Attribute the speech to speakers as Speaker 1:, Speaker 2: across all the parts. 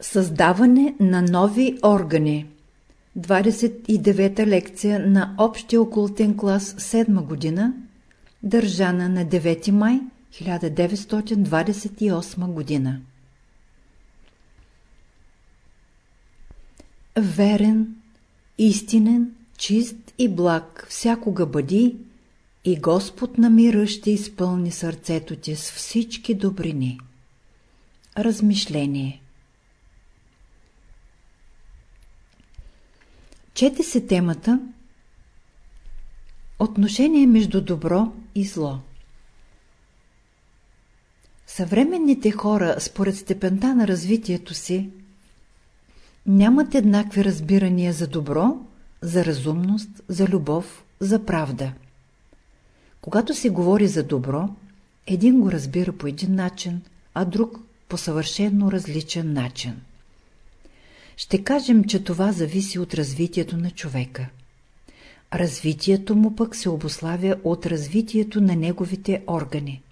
Speaker 1: Създаване на нови органи 29-та лекция на Общия окултен клас 7 година, държана на 9 май 1928 година. Верен, истинен, чист и благ всякога бъди и Господ на мира ще изпълни сърцето ти с всички добрини. Размишление Чете се темата Отношение между добро и зло. Съвременните хора, според степента на развитието си, нямат еднакви разбирания за добро, за разумност, за любов, за правда. Когато се говори за добро, един го разбира по един начин, а друг по съвършенно различен начин. Ще кажем, че това зависи от развитието на човека. Развитието му пък се обославя от развитието на неговите органи.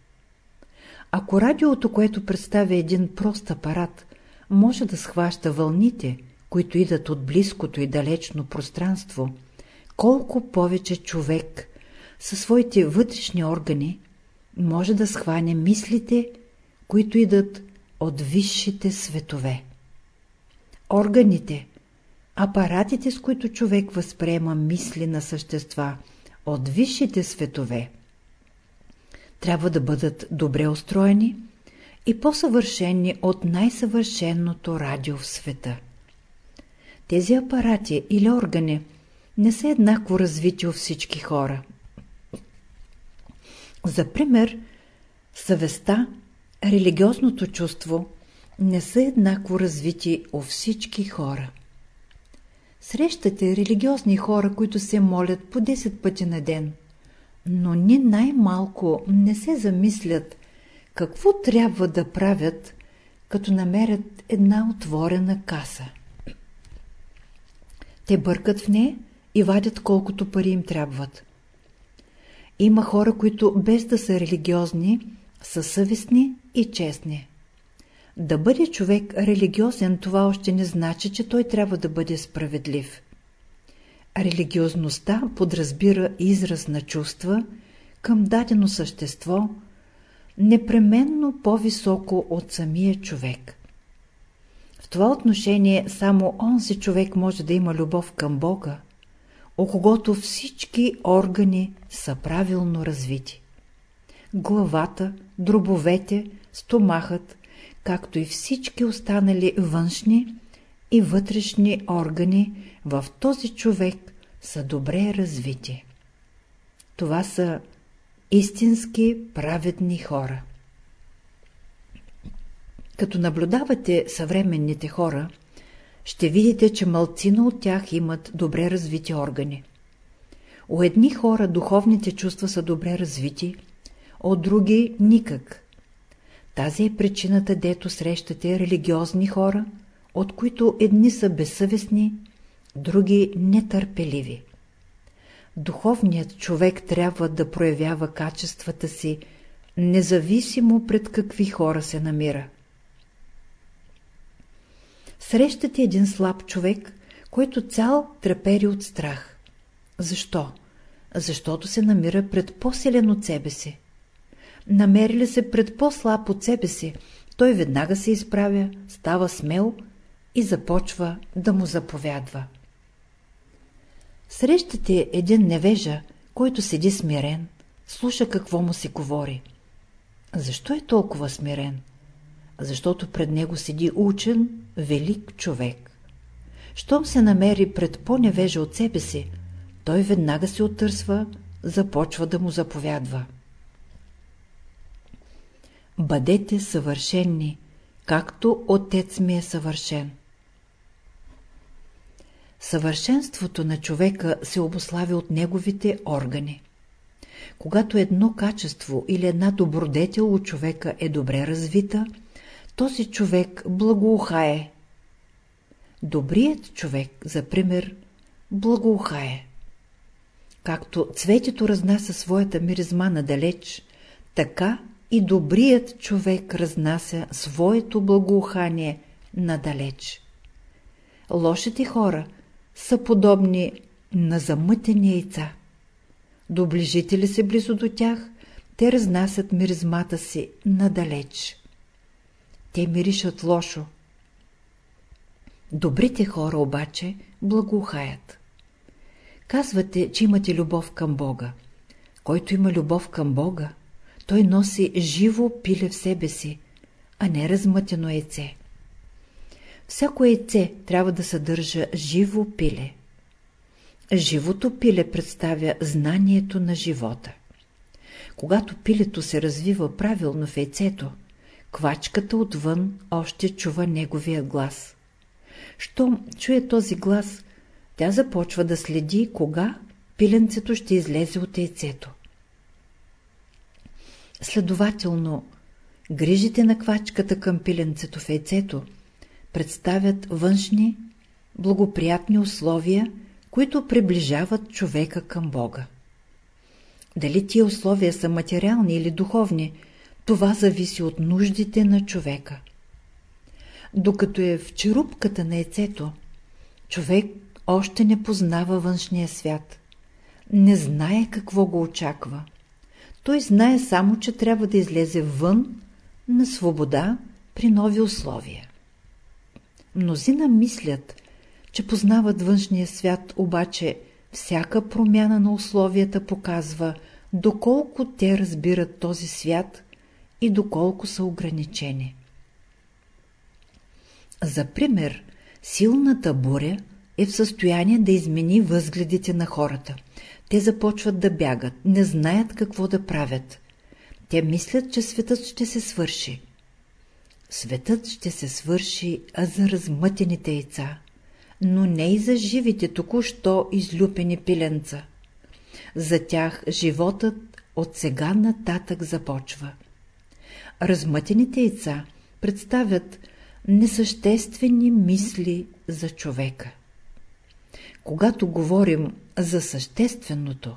Speaker 1: Ако радиото, което представя един прост апарат, може да схваща вълните, които идат от близкото и далечно пространство, колко повече човек със своите вътрешни органи може да схване мислите, които идат от висшите светове. Органите, апаратите, с които човек възприема мисли на същества от висшите светове, трябва да бъдат добре устроени и по-съвършени от най-съвършеното радио в света. Тези апарати или органи не са еднакво развити у всички хора. За пример, съвестта, религиозното чувство не са еднакво развити у всички хора. Срещате религиозни хора, които се молят по 10 пъти на ден, но ни най-малко не се замислят какво трябва да правят, като намерят една отворена каса. Те бъркат в нея и вадят колкото пари им трябват. Има хора, които без да са религиозни, са съвестни и честни. Да бъде човек религиозен, това още не значи, че той трябва да бъде справедлив. Религиозността подразбира израз на чувства към дадено същество, непременно по-високо от самия човек. В това отношение само онзи човек може да има любов към Бога, о когото всички органи са правилно развити. Главата, дробовете, стомахът, както и всички останали външни и вътрешни органи в този човек са добре развити. Това са истински праведни хора. Като наблюдавате съвременните хора, ще видите, че мълцина от тях имат добре развити органи. У едни хора духовните чувства са добре развити, от други – никак. Тази е причината, дето срещате религиозни хора, от които едни са безсъвестни, други нетърпеливи. Духовният човек трябва да проявява качествата си, независимо пред какви хора се намира. Срещате един слаб човек, който цял трепери от страх. Защо? Защото се намира пред по-силен от себе си. Намери ли се пред по-слаб от себе си, той веднага се изправя, става смел и започва да му заповядва. Срещате един невежа, който седи смирен, слуша какво му се говори. Защо е толкова смирен? Защото пред него седи учен, велик човек. Щом се намери пред по-невежа от себе си, той веднага се отърсва, започва да му заповядва. Бъдете съвършенни, както Отец ми е съвършен. Съвършенството на човека се обославя от неговите органи. Когато едно качество или една добродетел от човека е добре развита, този човек благоухае. Добрият човек, за пример, благоухае. Както цветето разнася своята миризма надалеч, така и добрият човек разнася своето благоухание надалеч. Лошите хора са подобни на замътени яйца. Доближите ли се близо до тях, те разнасят миризмата си надалеч. Те миришат лошо. Добрите хора обаче благоухаят. Казвате, че имате любов към Бога. Който има любов към Бога, той носи живо пиле в себе си, а не размътено яйце. Всяко яйце трябва да съдържа живо пиле. Живото пиле представя знанието на живота. Когато пилето се развива правилно в яйцето, квачката отвън още чува неговия глас. Щом чуе този глас, тя започва да следи кога пиленцето ще излезе от яйцето. Следователно, грижите на квачката към пиленцето в яйцето представят външни, благоприятни условия, които приближават човека към Бога. Дали тия условия са материални или духовни, това зависи от нуждите на човека. Докато е в черупката на яйцето, човек още не познава външния свят. Не знае какво го очаква. Той знае само, че трябва да излезе вън на свобода при нови условия. Мнозина мислят, че познават външния свят, обаче всяка промяна на условията показва доколко те разбират този свят и доколко са ограничени. За пример, силната буря е в състояние да измени възгледите на хората. Те започват да бягат, не знаят какво да правят. Те мислят, че светът ще се свърши. Светът ще се свърши, а за размътените яйца, но не и за живите, току-що излюпени пиленца. За тях животът от сега нататък започва. Размътените яйца представят несъществени мисли за човека. Когато говорим за същественото,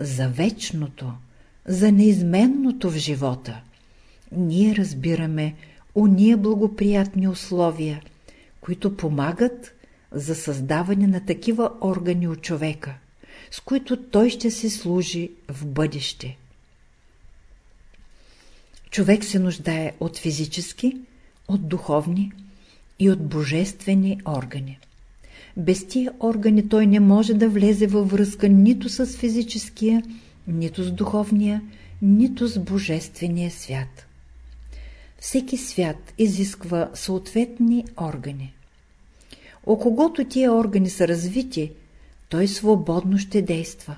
Speaker 1: за вечното, за неизменното в живота, ние разбираме уния благоприятни условия, които помагат за създаване на такива органи от човека, с които той ще се служи в бъдеще. Човек се нуждае от физически, от духовни и от божествени органи. Без тия органи той не може да влезе във връзка нито с физическия, нито с духовния, нито с божествения свят. Всеки свят изисква съответни органи. О когото тия органи са развити, той свободно ще действа.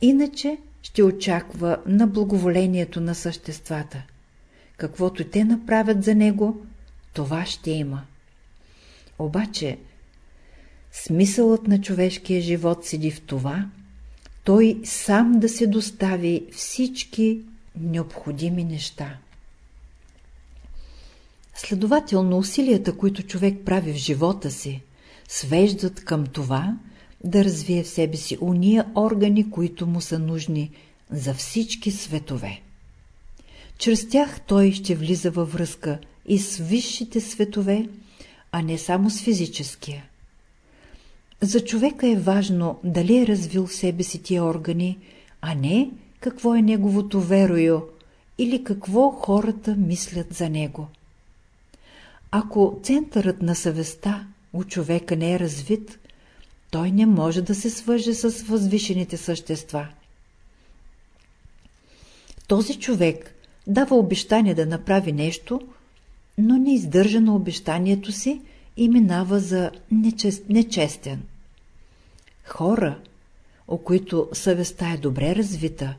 Speaker 1: Иначе ще очаква на благоволението на съществата. Каквото те направят за него, това ще има. Обаче, смисълът на човешкия живот седи в това, той сам да се достави всички необходими неща. Следователно, усилията, които човек прави в живота си, свеждат към това да развие в себе си уния органи, които му са нужни за всички светове. Чрез тях той ще влиза във връзка и с висшите светове, а не само с физическия. За човека е важно дали е развил в себе си тия органи, а не какво е неговото верою или какво хората мислят за него. Ако центърът на съвестта у човека не е развит, той не може да се свърже с възвишените същества. Този човек дава обещание да направи нещо, но не издържа на обещанието си и минава за нечест, нечестен. Хора, о които съвестта е добре развита,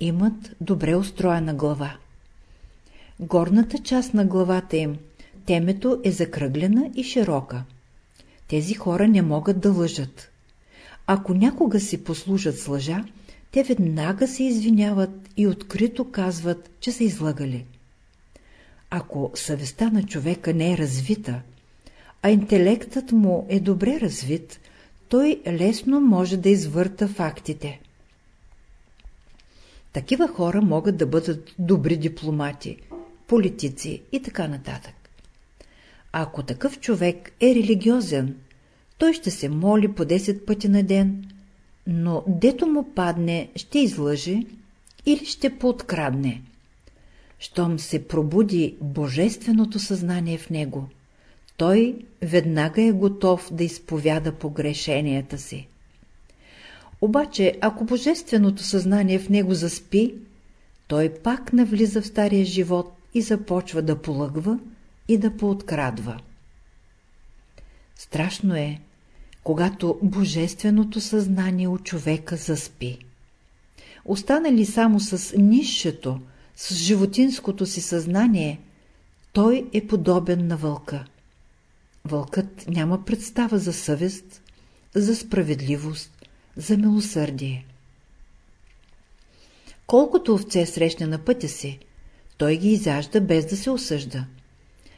Speaker 1: имат добре устроена глава. Горната част на главата им – темето е закръглена и широка. Тези хора не могат да лъжат. Ако някога си послужат с лъжа, те веднага се извиняват и открито казват, че са излъгали. Ако съвестта на човека не е развита, а интелектът му е добре развит, той лесно може да извърта фактите. Такива хора могат да бъдат добри дипломати, политици и така нататък. Ако такъв човек е религиозен, той ще се моли по 10 пъти на ден, но дето му падне, ще излъже или ще пооткрадне. Щом се пробуди божественото съзнание в него, той веднага е готов да изповяда погрешенията си. Обаче, ако божественото съзнание в него заспи, той пак навлиза в стария живот и започва да полъгва и да пооткрадва. Страшно е, когато божественото съзнание у човека заспи. Остана ли само с нишето, с животинското си съзнание, той е подобен на вълка. Вълкът няма представа за съвест, за справедливост, за милосърдие. Колкото овце срещне на пътя си, той ги изяжда без да се осъжда.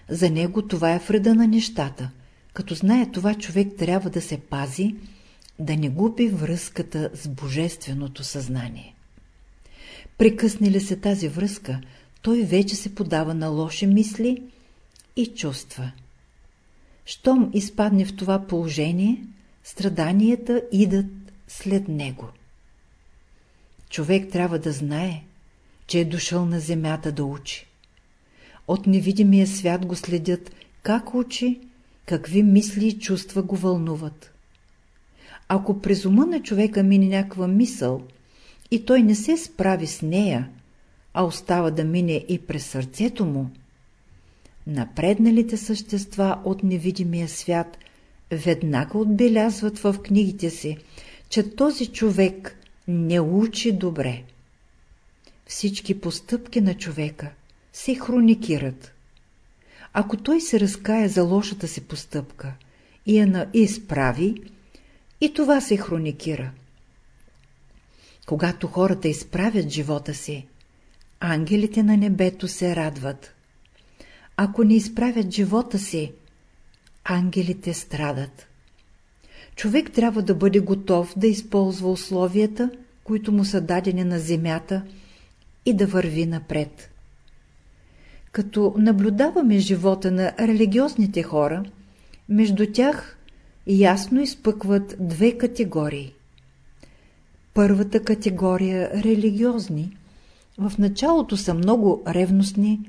Speaker 1: За него това е вреда на нещата. Като знае това, човек трябва да се пази, да не губи връзката с божественото съзнание. Прекъсне ли се тази връзка, той вече се подава на лоши мисли и чувства. Щом изпадне в това положение, страданията идат след него. Човек трябва да знае, че е дошъл на земята да учи. От невидимия свят го следят как учи, какви мисли и чувства го вълнуват. Ако през ума на човека мине някаква мисъл и той не се справи с нея, а остава да мине и през сърцето му, напредналите същества от невидимия свят веднага отбелязват в книгите си, че този човек не учи добре. Всички постъпки на човека се хроникират. Ако той се разкая за лошата си постъпка и я изправи, и това се хроникира. Когато хората изправят живота си, ангелите на небето се радват. Ако не изправят живота си, ангелите страдат. Човек трябва да бъде готов да използва условията, които му са дадени на земята и да върви напред. Като наблюдаваме живота на религиозните хора, между тях ясно изпъкват две категории. Първата категория – религиозни. В началото са много ревностни,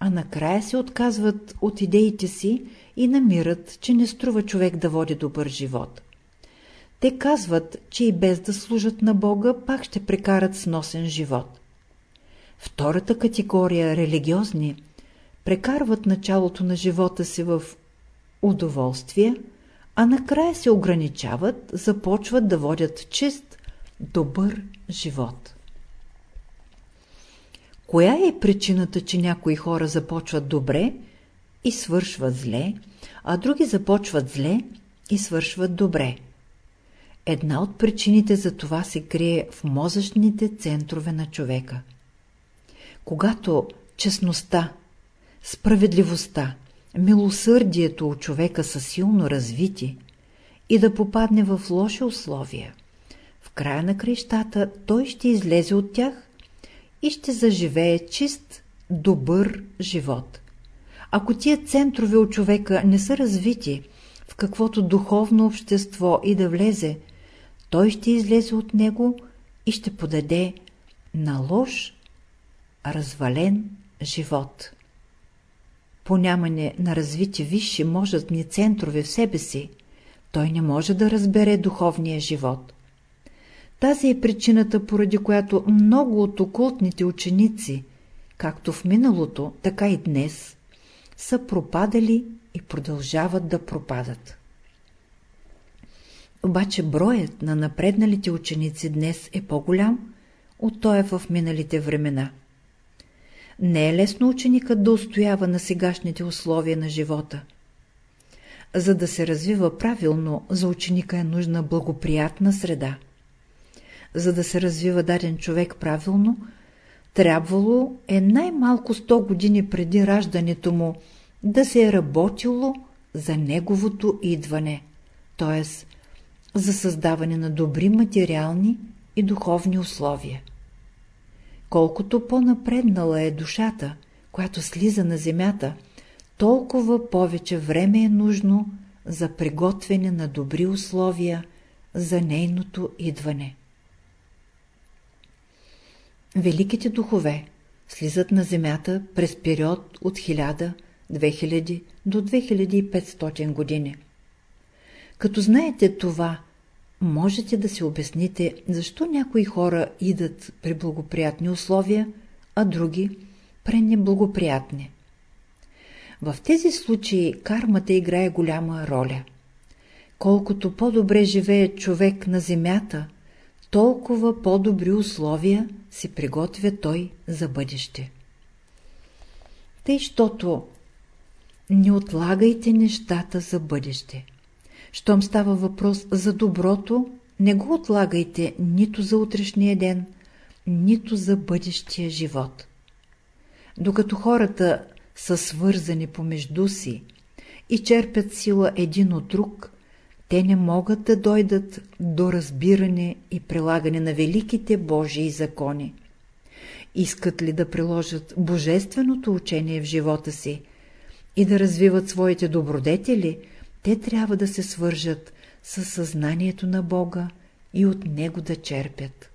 Speaker 1: а накрая се отказват от идеите си и намират, че не струва човек да води добър живот. Те казват, че и без да служат на Бога, пак ще прекарат сносен живот. Втората категория – религиозни – прекарват началото на живота си в удоволствие, а накрая се ограничават, започват да водят чист, добър живот. Коя е причината, че някои хора започват добре и свършват зле, а други започват зле и свършват добре? Една от причините за това се крие в мозъчните центрове на човека. Когато честността, справедливостта, милосърдието у човека са силно развити и да попадне в лоши условия, в края на крещата той ще излезе от тях и ще заживее чист, добър живот. Ако тия центрове от човека не са развити, в каквото духовно общество и да влезе, той ще излезе от него и ще подаде на лош, развален живот. По нямане на развити висши можестни центрове в себе си, той не може да разбере духовния живот. Тази е причината, поради която много от окултните ученици, както в миналото, така и днес, са пропадали и продължават да пропадат. Обаче броят на напредналите ученици днес е по-голям от той в миналите времена. Не е лесно ученикът да устоява на сегашните условия на живота. За да се развива правилно, за ученика е нужна благоприятна среда. За да се развива даден човек правилно, трябвало е най-малко 100 години преди раждането му да се е работило за неговото идване, т.е. за създаване на добри материални и духовни условия. Колкото по-напреднала е душата, която слиза на земята, толкова повече време е нужно за приготвяне на добри условия за нейното идване. Великите духове слизат на земята през период от 1000, 2000 до 2500 години. Като знаете това, можете да си обясните, защо някои хора идат при благоприятни условия, а други при неблагоприятни. В тези случаи кармата играе голяма роля. Колкото по-добре живее човек на земята, толкова по-добри условия си приготвя той за бъдеще. Тъй, щото не отлагайте нещата за бъдеще. Щом става въпрос за доброто, не го отлагайте нито за утрешния ден, нито за бъдещия живот. Докато хората са свързани помежду си и черпят сила един от друг, те не могат да дойдат до разбиране и прилагане на великите Божии закони. Искат ли да приложат божественото учение в живота си и да развиват своите добродетели, те трябва да се свържат със съзнанието на Бога и от Него да черпят.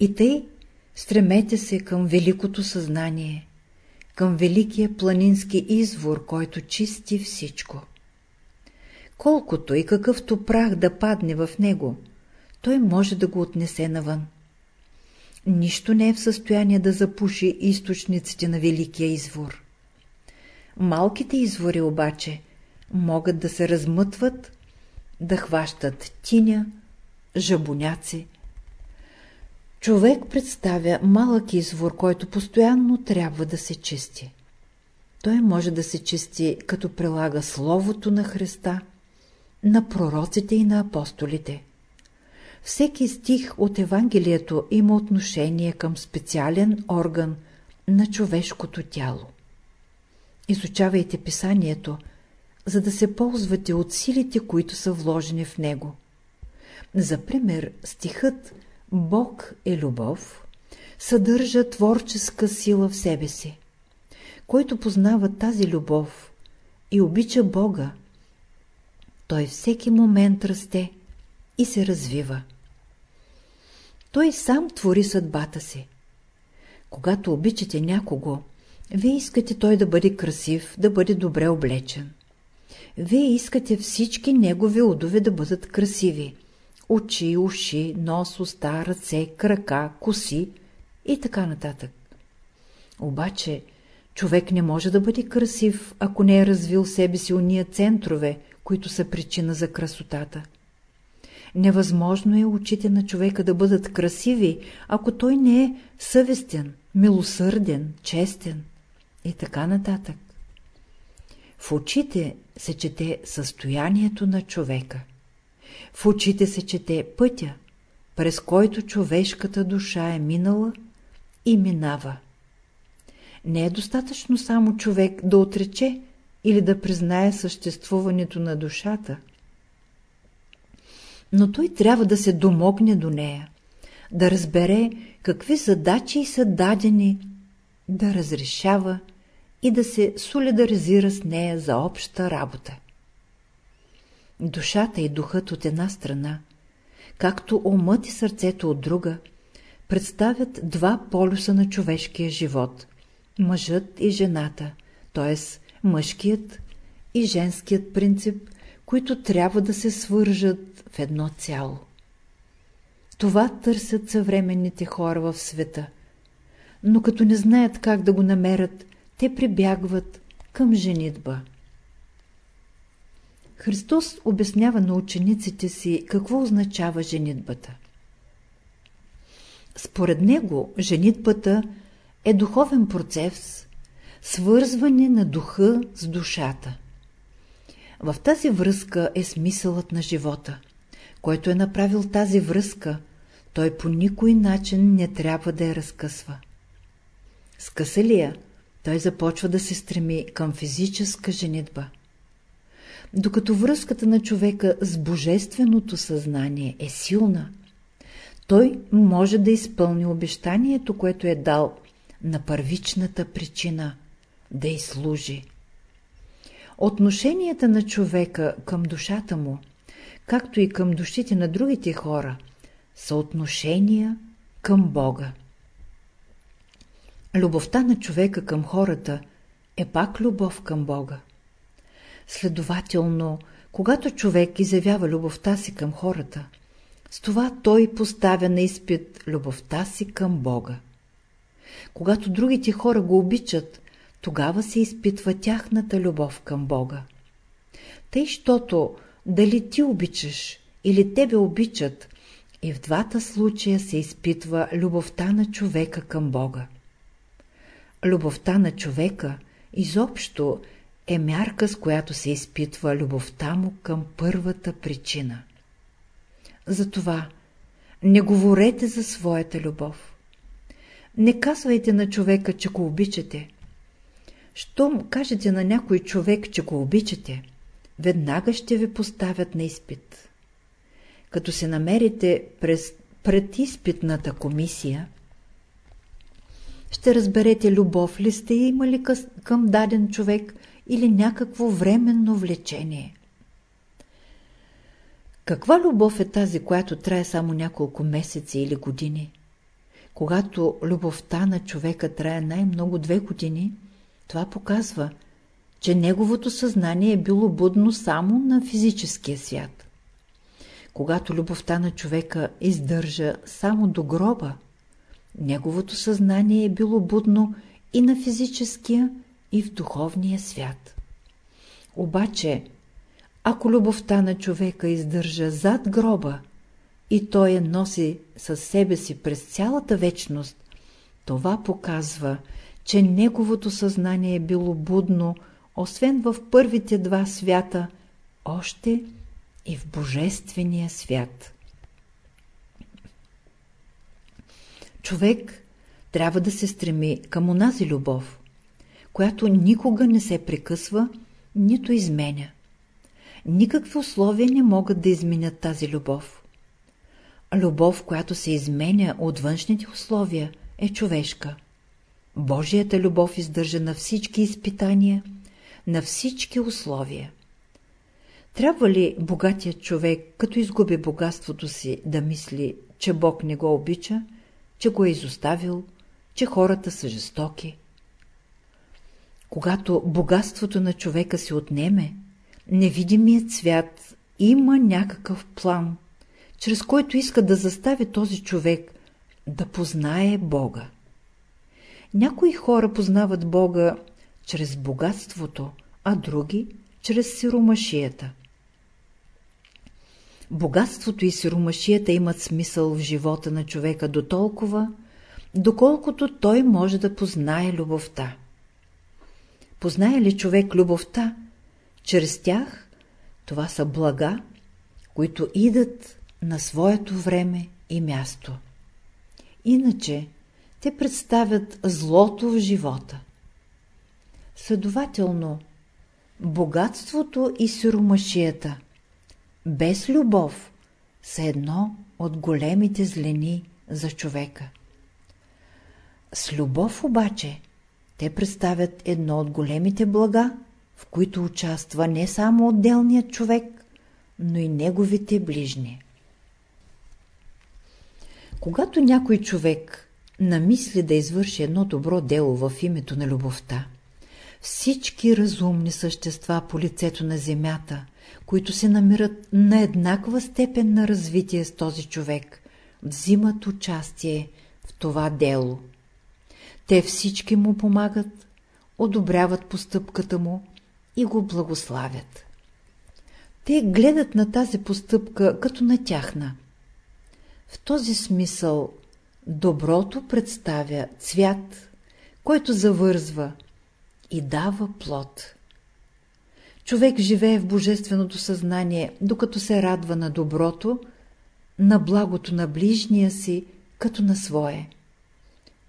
Speaker 1: И тъй стремете се към великото съзнание, към великия планински извор, който чисти всичко. Колкото и какъвто прах да падне в него, той може да го отнесе навън. Нищо не е в състояние да запуши източниците на великия извор. Малките извори обаче могат да се размътват, да хващат тиня, жабоняци. Човек представя малък извор, който постоянно трябва да се чисти. Той може да се чисти, като прилага Словото на Христа, на пророците и на апостолите. Всеки стих от Евангелието има отношение към специален орган на човешкото тяло. Изучавайте писанието, за да се ползвате от силите, които са вложени в него. За пример, стихът Бог е любов съдържа творческа сила в себе си. Който познава тази любов и обича Бога, той всеки момент расте и се развива. Той сам твори съдбата си. Когато обичате някого, вие искате той да бъде красив, да бъде добре облечен. Вие искате всички негови удове да бъдат красиви. Очи, уши, нос, уста, ръце, крака, коси и така нататък. Обаче, човек не може да бъде красив, ако не е развил себе си уния центрове, които са причина за красотата. Невъзможно е очите на човека да бъдат красиви, ако той не е съвестен, милосърден, честен и така нататък. В очите се чете състоянието на човека. В очите се чете пътя, през който човешката душа е минала и минава. Не е достатъчно само човек да отрече или да признае съществуването на душата, но той трябва да се домогне до нея, да разбере какви задачи са дадени, да разрешава и да се солидаризира с нея за обща работа. Душата и духът от една страна, както умът и сърцето от друга, представят два полюса на човешкия живот – мъжът и жената, т.е. мъжкият и женският принцип, които трябва да се свържат в едно цяло. Това търсят съвременните хора в света, но като не знаят как да го намерят, те прибягват към женитба. Христос обяснява на учениците си какво означава женитбата. Според него женитбата е духовен процес, свързване на духа с душата. В тази връзка е смисълът на живота. Който е направил тази връзка, той по никой начин не трябва да я разкъсва. Скъса ли я, той започва да се стреми към физическа женитба. Докато връзката на човека с божественото съзнание е силна, той може да изпълни обещанието, което е дал на първичната причина, да й служи. Отношенията на човека към душата му, както и към душите на другите хора, са отношения към Бога. Любовта на човека към хората е пак любов към Бога. Следователно, когато човек изявява любовта си към хората, с това той поставя на изпит любовта си към Бога. Когато другите хора го обичат, тогава се изпитва тяхната любов към Бога. Тъй, щото дали ти обичаш или тебе обичат, и в двата случая се изпитва любовта на човека към Бога. Любовта на човека изобщо е мярка, с която се изпитва любовта му към първата причина. Затова не говорете за своята любов. Не казвайте на човека, че го обичате. Щом кажете на някой човек, че го обичате, веднага ще ви поставят на изпит. Като се намерите през предизпитната комисия, ще разберете любов ли сте имали към даден човек или някакво временно влечение. Каква любов е тази, която трае само няколко месеци или години? Когато любовта на човека трае най-много две години, това показва, че неговото съзнание е било будно само на физическия свят. Когато любовта на човека издържа само до гроба, неговото съзнание е било будно и на физическия, и в духовния свят. Обаче, ако любовта на човека издържа зад гроба и той я носи със себе си през цялата вечност, това показва, че неговото съзнание е било будно, освен в първите два свята, още и в Божествения свят. Човек трябва да се стреми към онази любов, която никога не се прекъсва, нито изменя. Никакви условия не могат да изменят тази любов. Любов, която се изменя от външните условия, е човешка. Божията любов издържа на всички изпитания, на всички условия. Трябва ли богатият човек, като изгуби богатството си, да мисли, че Бог не го обича, че го е изоставил, че хората са жестоки? Когато богатството на човека се отнеме, невидимият свят има някакъв план, чрез който иска да застави този човек да познае Бога. Някои хора познават Бога чрез богатството, а други – чрез сиромашията. Богатството и сиромашията имат смисъл в живота на човека до толкова, доколкото той може да познае любовта. Познае ли човек любовта, чрез тях това са блага, които идат на своето време и място. Иначе те представят злото в живота. Следователно, богатството и сиромашията без любов са едно от големите злени за човека. С любов обаче те представят едно от големите блага, в които участва не само отделният човек, но и неговите ближни. Когато някой човек намисли да извърши едно добро дело в името на любовта, всички разумни същества по лицето на земята, които се намират на еднаква степен на развитие с този човек, взимат участие в това дело. Те всички му помагат, одобряват постъпката му и го благославят. Те гледат на тази постъпка като на тяхна. В този смисъл доброто представя цвят, който завързва и дава плод. Човек живее в божественото съзнание, докато се радва на доброто, на благото на ближния си, като на свое.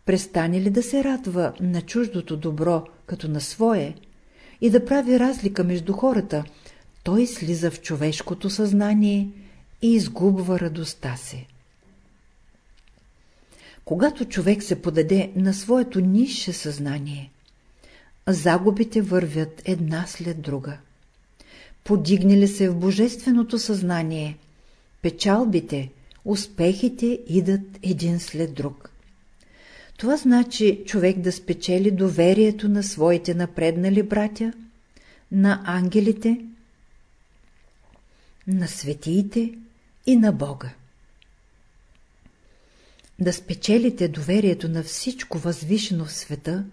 Speaker 1: Престане ли да се радва на чуждото добро, като на свое, и да прави разлика между хората, той слиза в човешкото съзнание и изгубва радостта си. Когато човек се подаде на своето нише съзнание, загубите вървят една след друга. Подигнали се в божественото съзнание, печалбите, успехите идат един след друг. Това значи човек да спечели доверието на своите напреднали братя, на ангелите, на светиите и на Бога. Да спечелите доверието на всичко възвишено в света,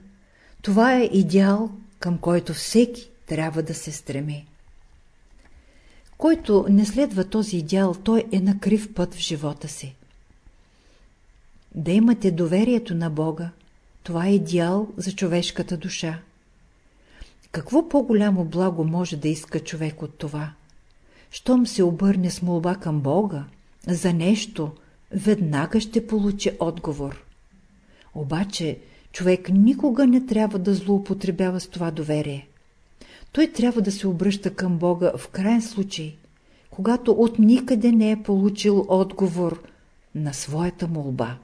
Speaker 1: това е идеал, към който всеки трябва да се стреми. Който не следва този идеал, той е на крив път в живота си. Да имате доверието на Бога, това е идеал за човешката душа. Какво по-голямо благо може да иска човек от това? Щом се обърне с молба към Бога за нещо, веднага ще получи отговор. Обаче човек никога не трябва да злоупотребява с това доверие. Той трябва да се обръща към Бога в крайен случай, когато от никъде не е получил отговор на своята молба.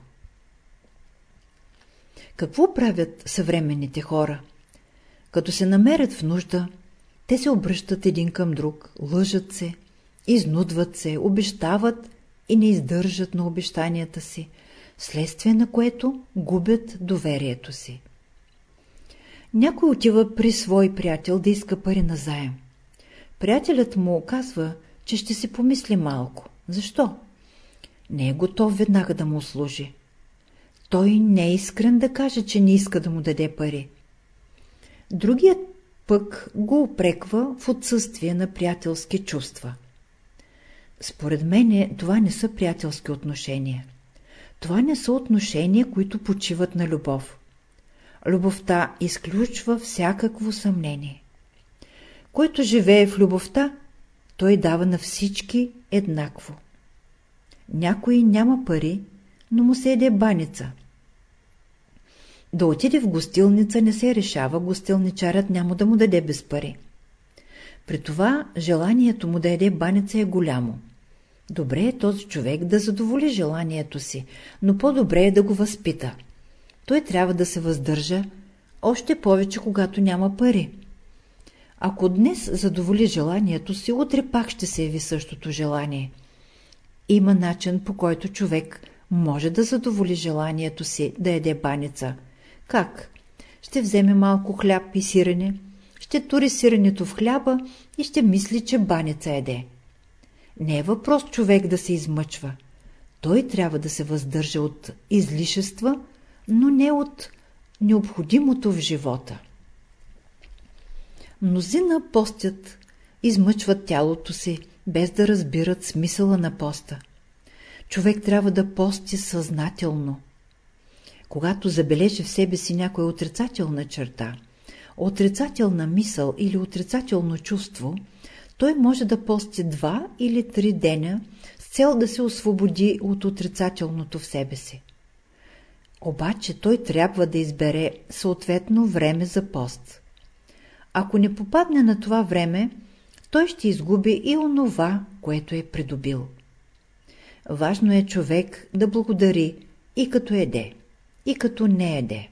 Speaker 1: Какво правят съвременните хора? Като се намерят в нужда, те се обръщат един към друг, лъжат се, изнудват се, обещават и не издържат на обещанията си, следствие на което губят доверието си. Някой отива при свой приятел да иска пари на заем. Приятелят му казва, че ще си помисли малко. Защо? Не е готов веднага да му служи. Той не е искрен да каже, че не иска да му даде пари. Другият пък го опреква в отсъствие на приятелски чувства. Според мене това не са приятелски отношения. Това не са отношения, които почиват на любов. Любовта изключва всякакво съмнение. Който живее в любовта, той дава на всички еднакво. Някой няма пари, но му се еде баница. Да отиде в гостилница не се решава, гостилничарят няма да му даде без пари. При това желанието му да еде баница е голямо. Добре е този човек да задоволи желанието си, но по-добре е да го възпита. Той трябва да се въздържа, още повече когато няма пари. Ако днес задоволи желанието си, утре пак ще се яви същото желание. Има начин по който човек може да задоволи желанието си да еде баница. Как? Ще вземе малко хляб и сирене, ще тури сиренето в хляба и ще мисли, че баница еде. Не е въпрос човек да се измъчва. Той трябва да се въздържа от излишества, но не от необходимото в живота. Мнозина постят, измъчват тялото си, без да разбират смисъла на поста. Човек трябва да пости съзнателно. Когато забележи в себе си някоя отрицателна черта, отрицателна мисъл или отрицателно чувство, той може да пости два или три деня с цел да се освободи от отрицателното в себе си. Обаче той трябва да избере съответно време за пост. Ако не попадне на това време, той ще изгуби и онова, което е придобил. Важно е човек да благодари и като еде, и като не еде.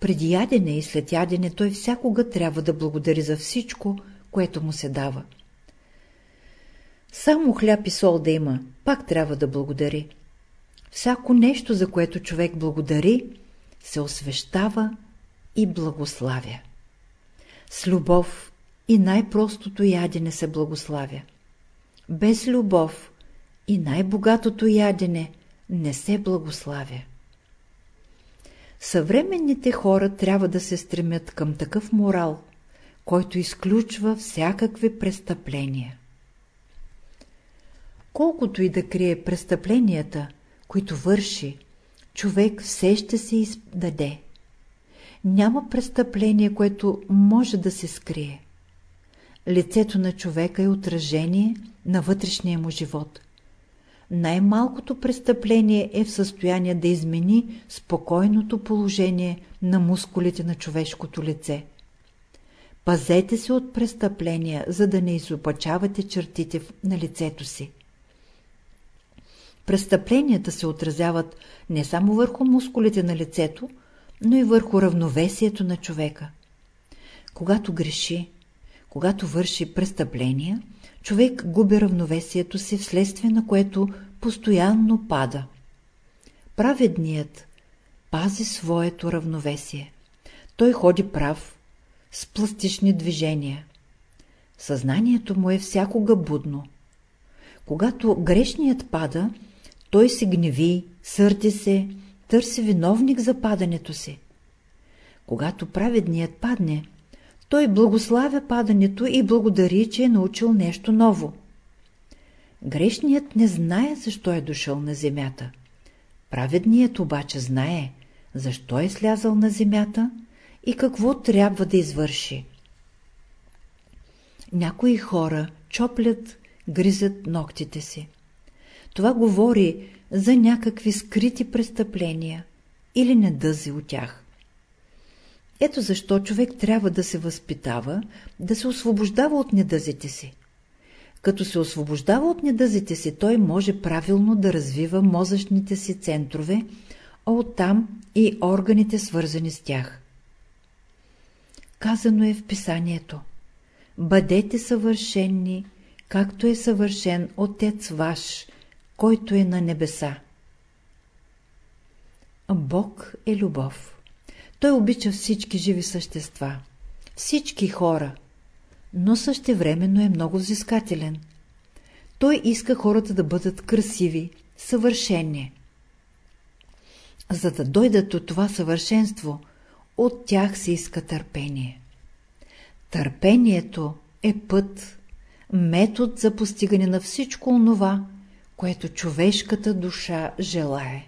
Speaker 1: Преди ядене и след ядене той всякога трябва да благодари за всичко, което му се дава. Само хляб и сол да има, пак трябва да благодари. Всяко нещо, за което човек благодари, се освещава и благославя. С любов и най-простото ядене се благославя. Без любов и най-богатото ядене не се благославя. Съвременните хора трябва да се стремят към такъв морал, който изключва всякакви престъпления. Колкото и да крие престъпленията, които върши, човек все ще се издаде. Няма престъпление, което може да се скрие. Лицето на човека е отражение на вътрешния му живот. Най-малкото престъпление е в състояние да измени спокойното положение на мускулите на човешкото лице. Пазете се от престъпления, за да не изопачавате чертите на лицето си. Престъпленията се отразяват не само върху мускулите на лицето, но и върху равновесието на човека. Когато греши, когато върши престъпления, човек губи равновесието си, вследствие на което постоянно пада. Праведният пази своето равновесие. Той ходи прав, с пластични движения. Съзнанието му е всякога будно. Когато грешният пада, той се гневи, сърди се, търси виновник за падането си. Когато праведният падне, той благославя падането и благодари, че е научил нещо ново. Грешният не знае защо е дошъл на земята. Праведният обаче знае защо е слязал на земята и какво трябва да извърши. Някои хора чоплят, гризат ногтите си. Това говори за някакви скрити престъпления или недъзи от тях. Ето защо човек трябва да се възпитава, да се освобождава от недъзите си. Като се освобождава от недъзите си, той може правилно да развива мозъчните си центрове, а оттам и органите свързани с тях. Казано е в писанието Бъдете съвършенни, както е съвършен Отец ваш, който е на небеса. Бог е любов. Той обича всички живи същества, всички хора, но същевременно е много взискателен. Той иска хората да бъдат красиви, съвършени. За да дойдат от това съвършенство, от тях се иска търпение. Търпението е път, метод за постигане на всичко онова, което човешката душа желае.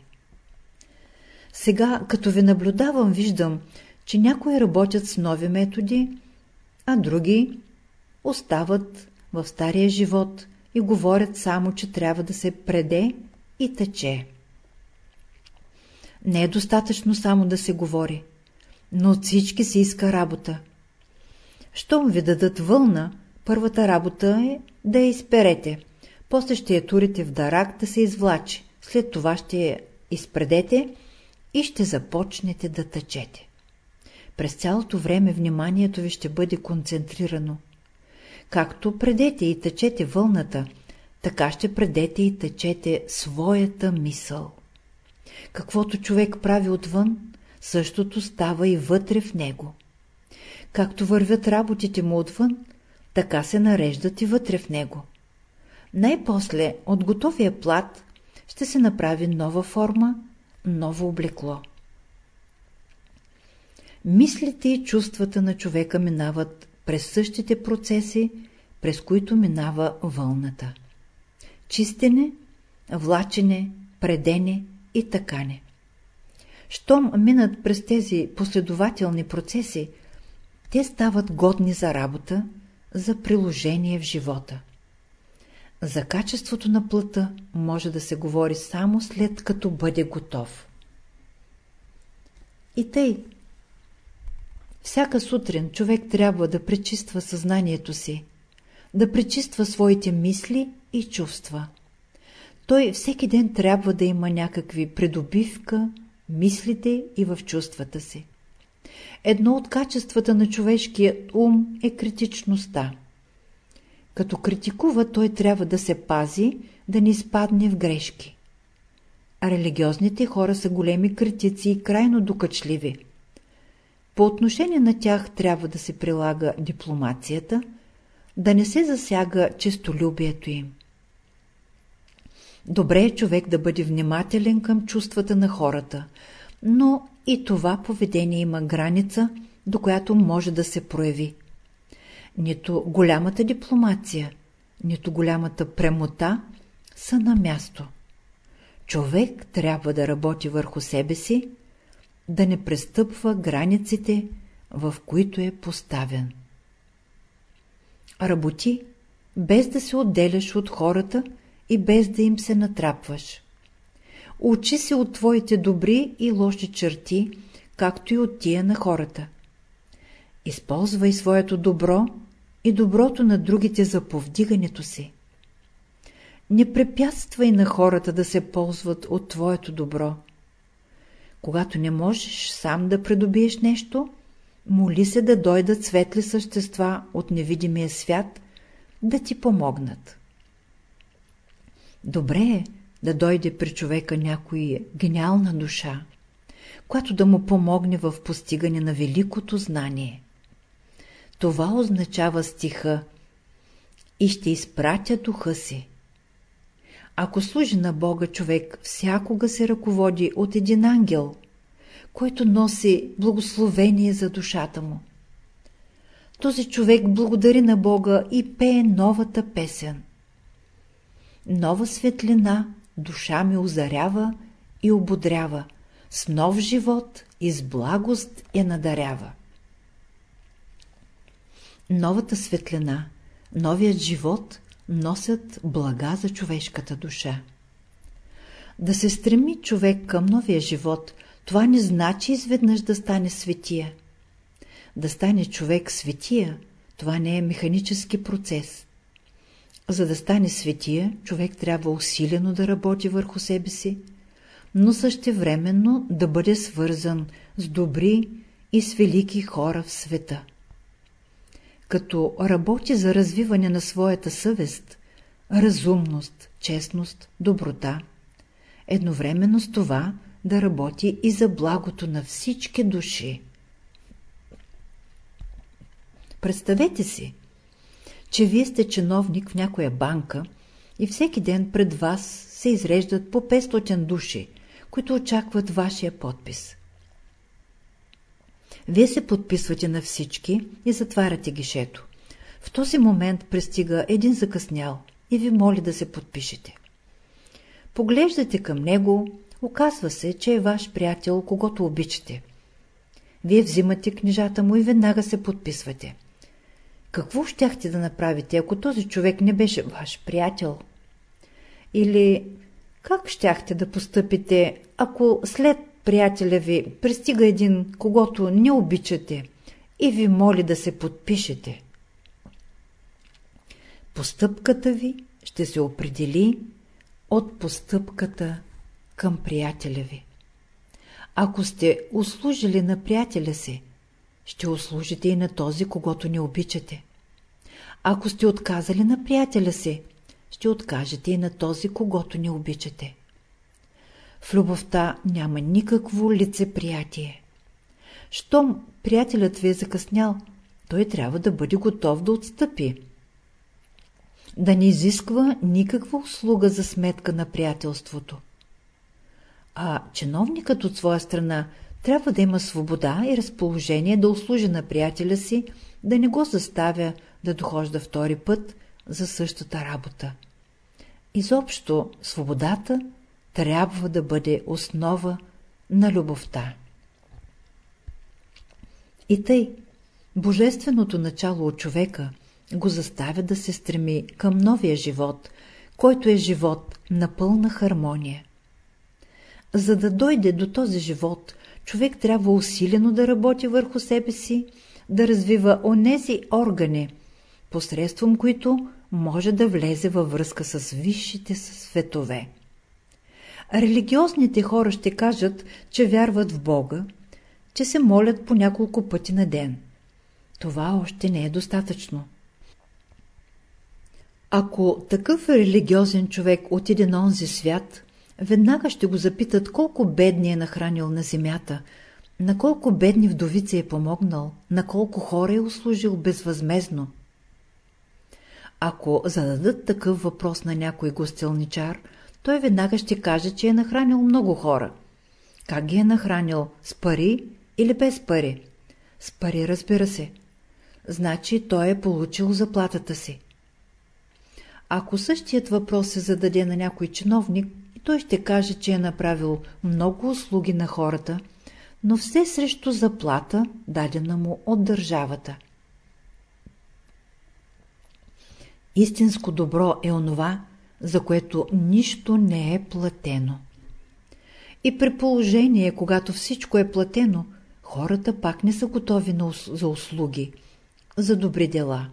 Speaker 1: Сега, като ви наблюдавам, виждам, че някои работят с нови методи, а други остават в стария живот и говорят само, че трябва да се преде и тече. Не е достатъчно само да се говори, но от всички се иска работа. Щом ви дадат вълна, първата работа е да я изперете. После ще я турите в дарак да се извлачи. След това ще я изпредете и ще започнете да тъчете. През цялото време вниманието ви ще бъде концентрирано. Както предете и тъчете вълната, така ще предете и тъчете своята мисъл. Каквото човек прави отвън, същото става и вътре в него. Както вървят работите му отвън, така се нареждат и вътре в него. Най-после от готовия плат ще се направи нова форма, ново облекло. Мислите и чувствата на човека минават през същите процеси, през които минава вълната. Чистене, влачене, предене и такане. Щом минат през тези последователни процеси, те стават годни за работа, за приложение в живота. За качеството на плъта може да се говори само след като бъде готов. И тъй, всяка сутрин човек трябва да пречиства съзнанието си, да пречиства своите мисли и чувства. Той всеки ден трябва да има някакви придобивка, мислите и в чувствата си. Едно от качествата на човешкия ум е критичността. Като критикува, той трябва да се пази, да не изпадне в грешки. А религиозните хора са големи критици и крайно докачливи. По отношение на тях трябва да се прилага дипломацията, да не се засяга честолюбието им. Добре е човек да бъде внимателен към чувствата на хората, но и това поведение има граница, до която може да се прояви. Нито голямата дипломация, нито голямата премота са на място. Човек трябва да работи върху себе си, да не престъпва границите, в които е поставен. Работи, без да се отделяш от хората и без да им се натрапваш. Учи се от твоите добри и лоши черти, както и от тия на хората. Използвай своето добро и доброто на другите за повдигането си. Не препятствай на хората да се ползват от твоето добро. Когато не можеш сам да придобиеш нещо, моли се да дойдат светли същества от невидимия свят да ти помогнат. Добре е да дойде при човека някоя гениална душа, която да му помогне в постигане на великото знание. Това означава стиха и ще изпратя духа си. Ако служи на Бога човек, всякога се ръководи от един ангел, който носи благословение за душата му. Този човек благодари на Бога и пее новата песен. Нова светлина душа ми озарява и ободрява, с нов живот и с благост я надарява. Новата светлина, новият живот носят блага за човешката душа. Да се стреми човек към новия живот, това не значи изведнъж да стане светия. Да стане човек светия, това не е механически процес. За да стане светия, човек трябва усилено да работи върху себе си, но същевременно да бъде свързан с добри и с велики хора в света. Като работи за развиване на своята съвест, разумност, честност, доброта, едновременно с това да работи и за благото на всички души. Представете си, че вие сте чиновник в някоя банка и всеки ден пред вас се изреждат по 500 души, които очакват вашия подпис. Вие се подписвате на всички и затваряте гишето. В този момент пристига един закъснял и ви моли да се подпишете. Поглеждате към него, оказва се, че е ваш приятел, когато обичате. Вие взимате книжата му и веднага се подписвате. Какво щяхте да направите, ако този човек не беше ваш приятел? Или как щяхте да постъпите, ако след приятеля ви пристига един, когато не обичате и ви моли да се подпишете? Постъпката ви ще се определи от постъпката към приятеля ви. Ако сте услужили на приятеля си, ще услужите и на този, когато не обичате. Ако сте отказали на приятеля си, ще откажете и на този, когато не обичате. В любовта няма никакво лицеприятие. Щом приятелят ви е закъснял, той трябва да бъде готов да отстъпи. Да не изисква никаква услуга за сметка на приятелството. А чиновникът от своя страна трябва да има свобода и разположение да услужи на приятеля си, да не го заставя да дохожда втори път за същата работа. Изобщо свободата трябва да бъде основа на любовта. И тъй, божественото начало от човека го заставя да се стреми към новия живот, който е живот на пълна хармония. За да дойде до този живот, човек трябва усилено да работи върху себе си, да развива онези органи, посредством които може да влезе във връзка с висшите светове. Религиозните хора ще кажат, че вярват в Бога, че се молят по няколко пъти на ден. Това още не е достатъчно. Ако такъв религиозен човек отиде на онзи свят, веднага ще го запитат колко бедни е нахранил на земята, на колко бедни вдовици е помогнал, на колко хора е услужил безвъзмезно. Ако зададат такъв въпрос на някой гостелничар, той веднага ще каже, че е нахранил много хора. Как ги е нахранил? С пари или без пари? С пари, разбира се. Значи той е получил заплатата си. Ако същият въпрос се зададе на някой чиновник, той ще каже, че е направил много услуги на хората, но все срещу заплата, дадена му от държавата. Истинско добро е онова, за което нищо не е платено. И при положение, когато всичко е платено, хората пак не са готови за услуги, за добри дела.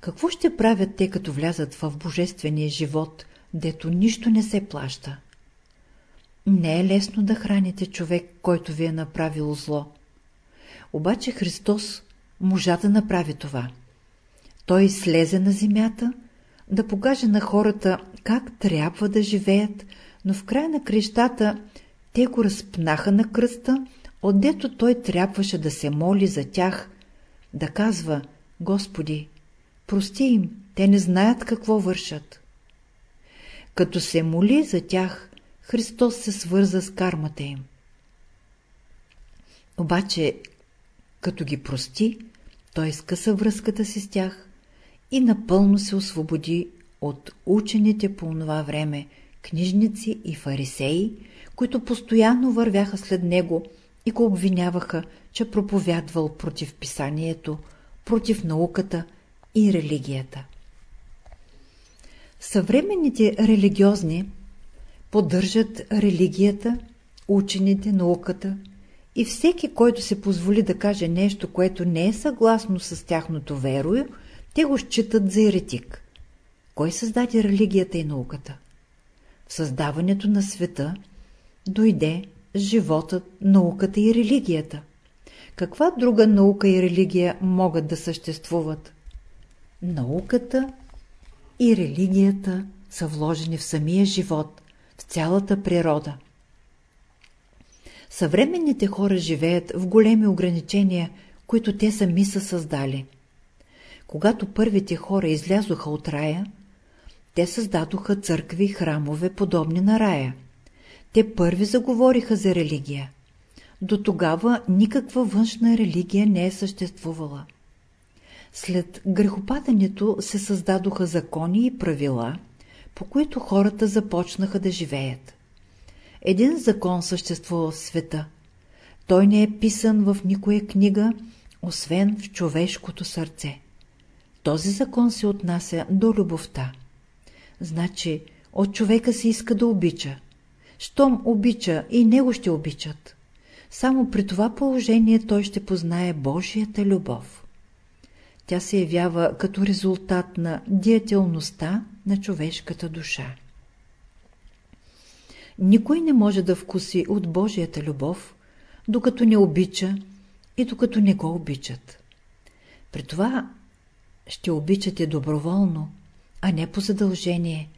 Speaker 1: Какво ще правят те, като влязат в божествения живот, дето нищо не се плаща? Не е лесно да храните човек, който ви е направил зло. Обаче Христос можа да направи това. Той слезе на земята, да покаже на хората как трябва да живеят, но в края на крещата те го разпнаха на кръста, отдето той трябваше да се моли за тях, да казва Господи, прости им, те не знаят какво вършат. Като се моли за тях, Христос се свърза с кармата им. Обаче, като ги прости, той скъса връзката си с тях и напълно се освободи от учените по това време книжници и фарисеи, които постоянно вървяха след него и го обвиняваха, че проповядвал против писанието, против науката и религията. Съвременните религиозни поддържат религията, учените, науката и всеки, който се позволи да каже нещо, което не е съгласно с тяхното верою, те го считат за еретик. Кой създаде религията и науката? В създаването на света дойде животът, науката и религията. Каква друга наука и религия могат да съществуват? Науката и религията са вложени в самия живот, в цялата природа. Съвременните хора живеят в големи ограничения, които те сами са създали. Когато първите хора излязоха от рая, те създадоха църкви и храмове, подобни на рая. Те първи заговориха за религия. До тогава никаква външна религия не е съществувала. След грехопадането се създадоха закони и правила, по които хората започнаха да живеят. Един закон съществува в света. Той не е писан в никоя книга, освен в човешкото сърце. Този закон се отнася до любовта. Значи, от човека се иска да обича. Щом обича, и него ще обичат. Само при това положение той ще познае Божията любов. Тя се явява като резултат на диятелността на човешката душа. Никой не може да вкуси от Божията любов, докато не обича и докато не го обичат. При това ще обичате доброволно, а не по задължение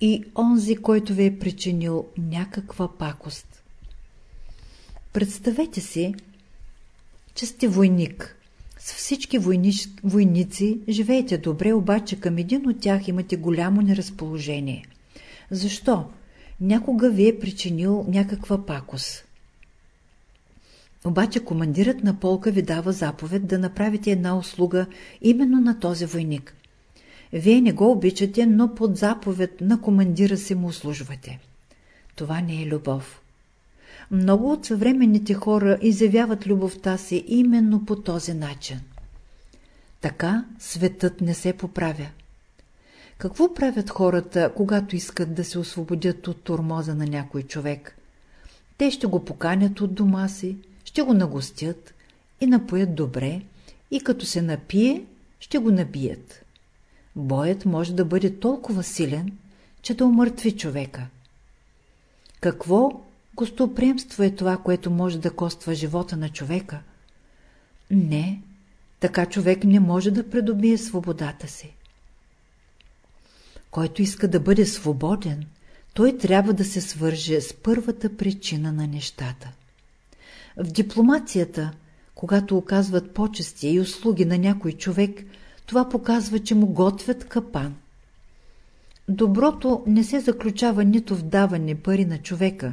Speaker 1: и онзи, който ви е причинил някаква пакост. Представете си, че сте войник. С всички войнич... войници живеете добре, обаче към един от тях имате голямо неразположение. Защо? Някога ви е причинил някаква пакост. Обаче командирът на полка ви дава заповед да направите една услуга именно на този войник. Вие не го обичате, но под заповед на командира си му услужвате. Това не е любов. Много от съвременните хора изявяват любовта си именно по този начин. Така светът не се поправя. Какво правят хората, когато искат да се освободят от турмоза на някой човек? Те ще го поканят от дома си, ще го нагостят и напоят добре и като се напие, ще го набият. Боят може да бъде толкова силен, че да умъртви човека. Какво гостоприемство е това, което може да коства живота на човека? Не, така човек не може да придобие свободата си. Който иска да бъде свободен, той трябва да се свърже с първата причина на нещата. В дипломацията, когато оказват почести и услуги на някой човек, това показва, че му готвят капан. Доброто не се заключава нито в даване пари на човека,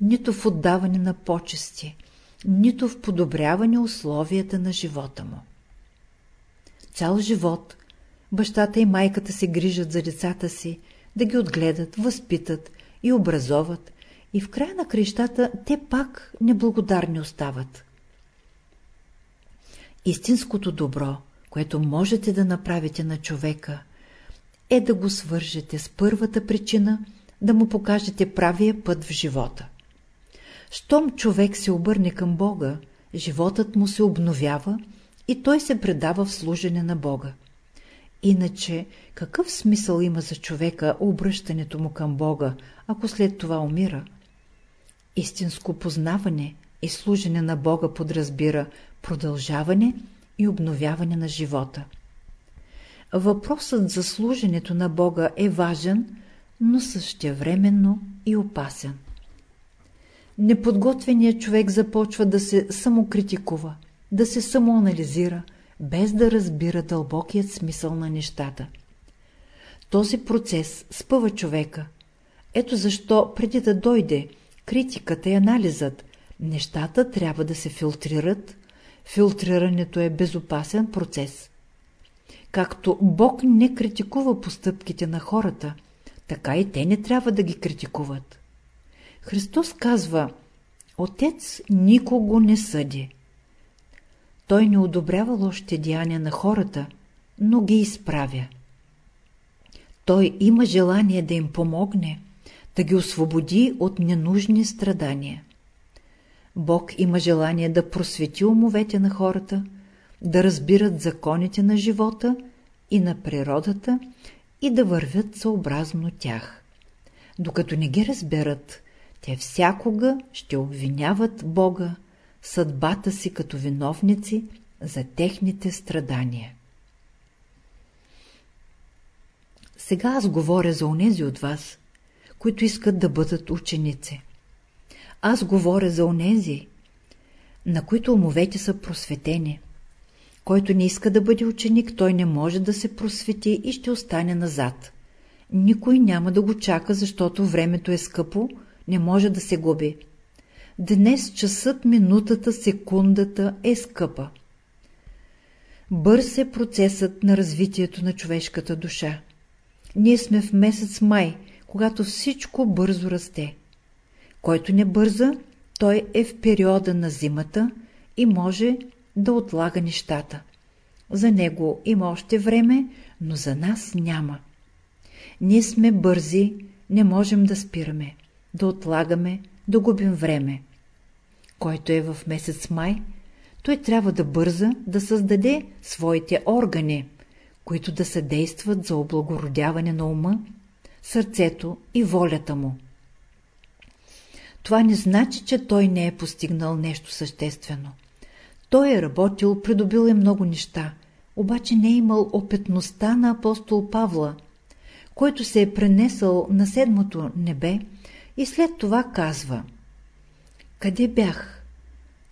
Speaker 1: нито в отдаване на почести, нито в подобряване условията на живота му. Цял живот бащата и майката се грижат за децата си, да ги отгледат, възпитат и образоват, и в края на крещата те пак неблагодарни остават. Истинското добро, което можете да направите на човека, е да го свържете с първата причина, да му покажете правия път в живота. Щом човек се обърне към Бога, животът му се обновява и той се предава в служене на Бога. Иначе, какъв смисъл има за човека обръщането му към Бога, ако след това умира? Истинско познаване и служене на Бога подразбира продължаване и обновяване на живота. Въпросът за служенето на Бога е важен, но същевременно и опасен. Неподготвеният човек започва да се самокритикува, да се самоанализира, без да разбира дълбокият смисъл на нещата. Този процес спъва човека. Ето защо преди да дойде критиката и анализът, нещата трябва да се филтрират. Филтрирането е безопасен процес. Както Бог не критикува постъпките на хората, така и те не трябва да ги критикуват. Христос казва, Отец никого не съди. Той не одобрява лошите деяния на хората, но ги изправя. Той има желание да им помогне, да ги освободи от ненужни страдания. Бог има желание да просвети умовете на хората, да разбират законите на живота и на природата и да вървят съобразно тях. Докато не ги разберат, те всякога ще обвиняват Бога, съдбата си като виновници за техните страдания. Сега аз говоря за онези от вас, които искат да бъдат ученици. Аз говоря за онези, на които умовете са просветени. Който не иска да бъде ученик, той не може да се просвети и ще остане назад. Никой няма да го чака, защото времето е скъпо, не може да се губи. Днес часът, минутата, секундата е скъпа. Бърз е процесът на развитието на човешката душа. Ние сме в месец май, когато всичко бързо расте. Който не бърза, той е в периода на зимата и може да отлага нещата. За него има още време, но за нас няма. Ние сме бързи, не можем да спираме, да отлагаме, да губим време. Който е в месец май, той трябва да бърза да създаде своите органи, които да съдействат за облагородяване на ума, сърцето и волята му. Това не значи, че той не е постигнал нещо съществено. Той е работил, придобил е много неща, обаче не е имал опитността на апостол Павла, който се е пренесъл на седмото небе и след това казва Къде бях?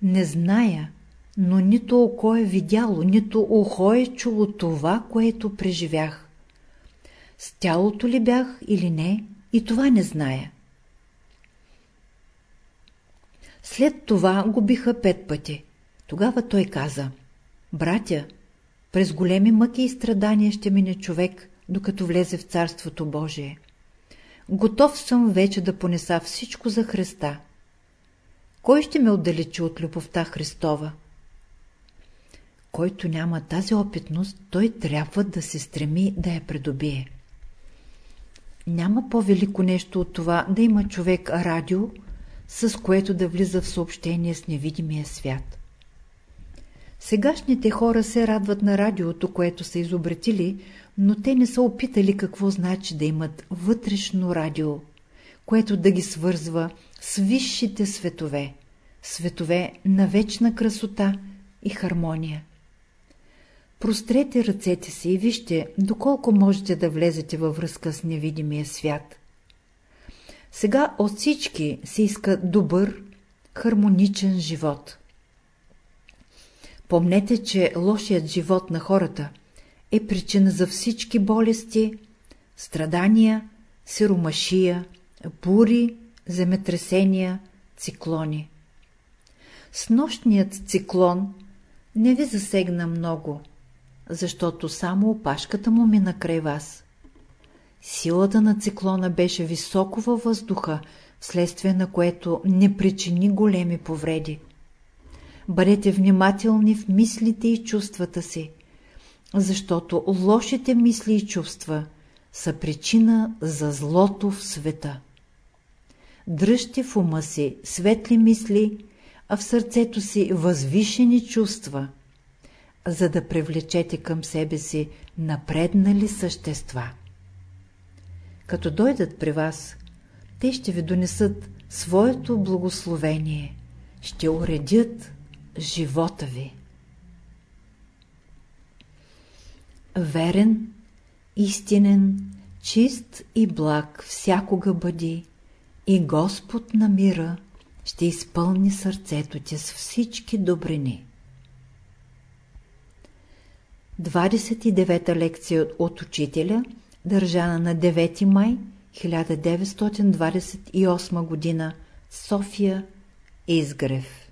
Speaker 1: Не зная, но нито око е видяло, нито ухо е чуло това, което преживях. С тялото ли бях или не, и това не зная. След това го биха пет пъти. Тогава той каза, братя, през големи мъки и страдания ще мине човек, докато влезе в Царството Божие. Готов съм вече да понеса всичко за Христа. Кой ще ме отдалечи от любовта Христова? Който няма тази опитност, той трябва да се стреми да я придобие. Няма по-велико нещо от това да има човек радио, с което да влиза в съобщение с невидимия свят. Сегашните хора се радват на радиото, което са изобретили, но те не са опитали какво значи да имат вътрешно радио, което да ги свързва с висшите светове, светове на вечна красота и хармония. Прострете ръцете си и вижте, доколко можете да влезете във връзка с невидимия свят. Сега от всички се иска добър, хармоничен живот. Помнете, че лошият живот на хората е причина за всички болести, страдания, сиромашия, бури, земетресения, циклони. С нощният циклон не ви засегна много – защото само опашката му мина край вас. Силата на циклона беше високо във въздуха, вследствие на което не причини големи повреди. Бъдете внимателни в мислите и чувствата си, защото лошите мисли и чувства са причина за злото в света. Дръжте в ума си светли мисли, а в сърцето си възвишени чувства – за да привлечете към себе си напреднали същества. Като дойдат при вас, те ще ви донесат своето благословение ще уредят живота ви. Верен, истинен, чист и благ всякога бъди и Господ на мира ще изпълни сърцето ти с всички добрини. 29-та лекция от учителя, държана на 9 май 1928 г. София Изгрев